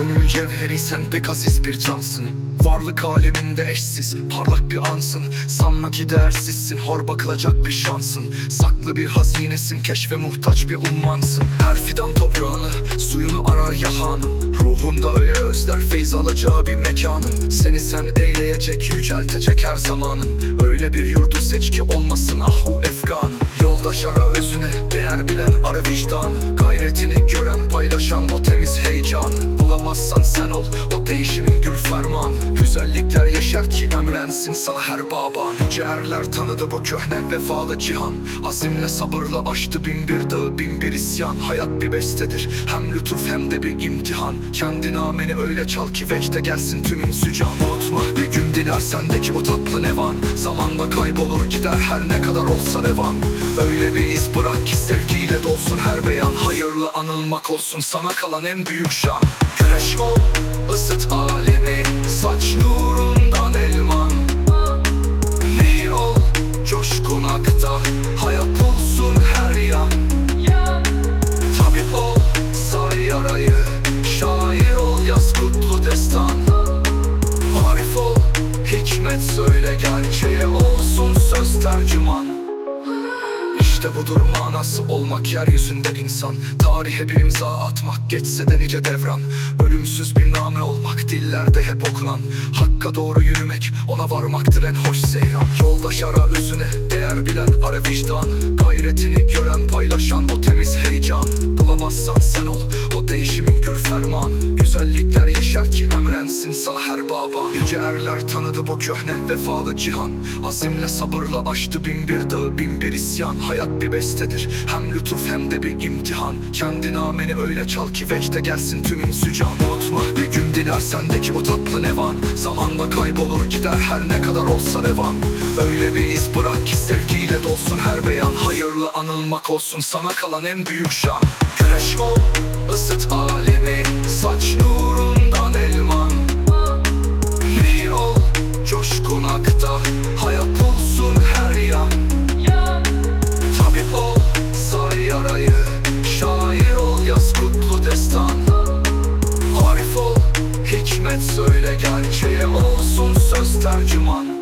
Gönül cevheri sen pek bir cansın. Varlık aleminde eşsiz parlak bir ansın. Sanma ki değersizsin hor bakılacak bir şansın. Saklı bir hazinesin keşfe muhtaç bir ummansın. Her fidan toprağını suyunu arar yahanın. Ruhunda öyle özler feyz alacağı bir mekanın. Seni sen eyleyecek yüceltecek her zamanın. Öyle bir yurdu seç ki olmasın ahu efkanın Yoldaş ara özüne değer bilen ara vicdanı. Gayretini gören paylaşan o temiz heyecanı Bulamazsan sen ol. O değişimin gül fermanı Güzellikler yaşar ki emrensin sana her baban. Yüce erler tanıdı bu köhne vefalı cihan. Azimle sabırla aştı bin bir dağı bin bir isyan. Hayat bir bestedir hem lütuf hem de bir imtihan. Kendi nameni öyle çal ki vecde gelsin tüm insücan. Unutma bir gün diler sendeki o tatlı nevan. Zamanla kaybolur gider her ne kadar olsa revan Öyle bir iz bırak ki sevgiyle dolsun her beyan. Hayırlı anılmak olsun sana kalan en büyük şan Güneş ol, ısıt alemi Saç nurundan elman. Nehir ol, coşkun akta Hayat bulsun her yan. Tabip ol, sar Şair ol, yaz kutlu destan. Arif ol, hikmet söyle gerçeğe olsun söz tercüman işte budur manası. Olmak yeryüzünde insan. Tarihe bir imza atmak geçse de nice devran. Ölümsüz bir name olmak dillerde hep okunan. Hakka doğru yürümek ona varmaktır en hoş seyran. Yoldaş ara özüne değer bilen ara vicdan. Gayretini gören paylaşan o temiz heyecan. Bulamazsan sen ol değişimin gür ferman. Güzellikler yaşar ki emrensin sana her baba. Yüce erler tanıdı bu köhne vefalı cihan. Azimle sabırla aştı bin bir dağı bin bir isyan. Hayat bir bestedir hem lütuf hem de bir imtihan. Kendi nameni öyle çal ki vecde gelsin tüm insücan. Unutma bir gün diler sendeki o tatlı nevan. Zamanla kaybolur gider her ne kadar olsa revan. Öyle bir iz bırak ki sevgiyle Hayırlı anılmak olsun sana kalan en büyük şan. Güneş ol, ısıt alemi Saç nurundan elman. Nehir ol, coşkun akta Hayat bulsun her yan. Tabip ol, sar yarayı Şair ol, yaz kutlu destan. Arif ol, hikmet söyle gerçeğe olsun söz tercüman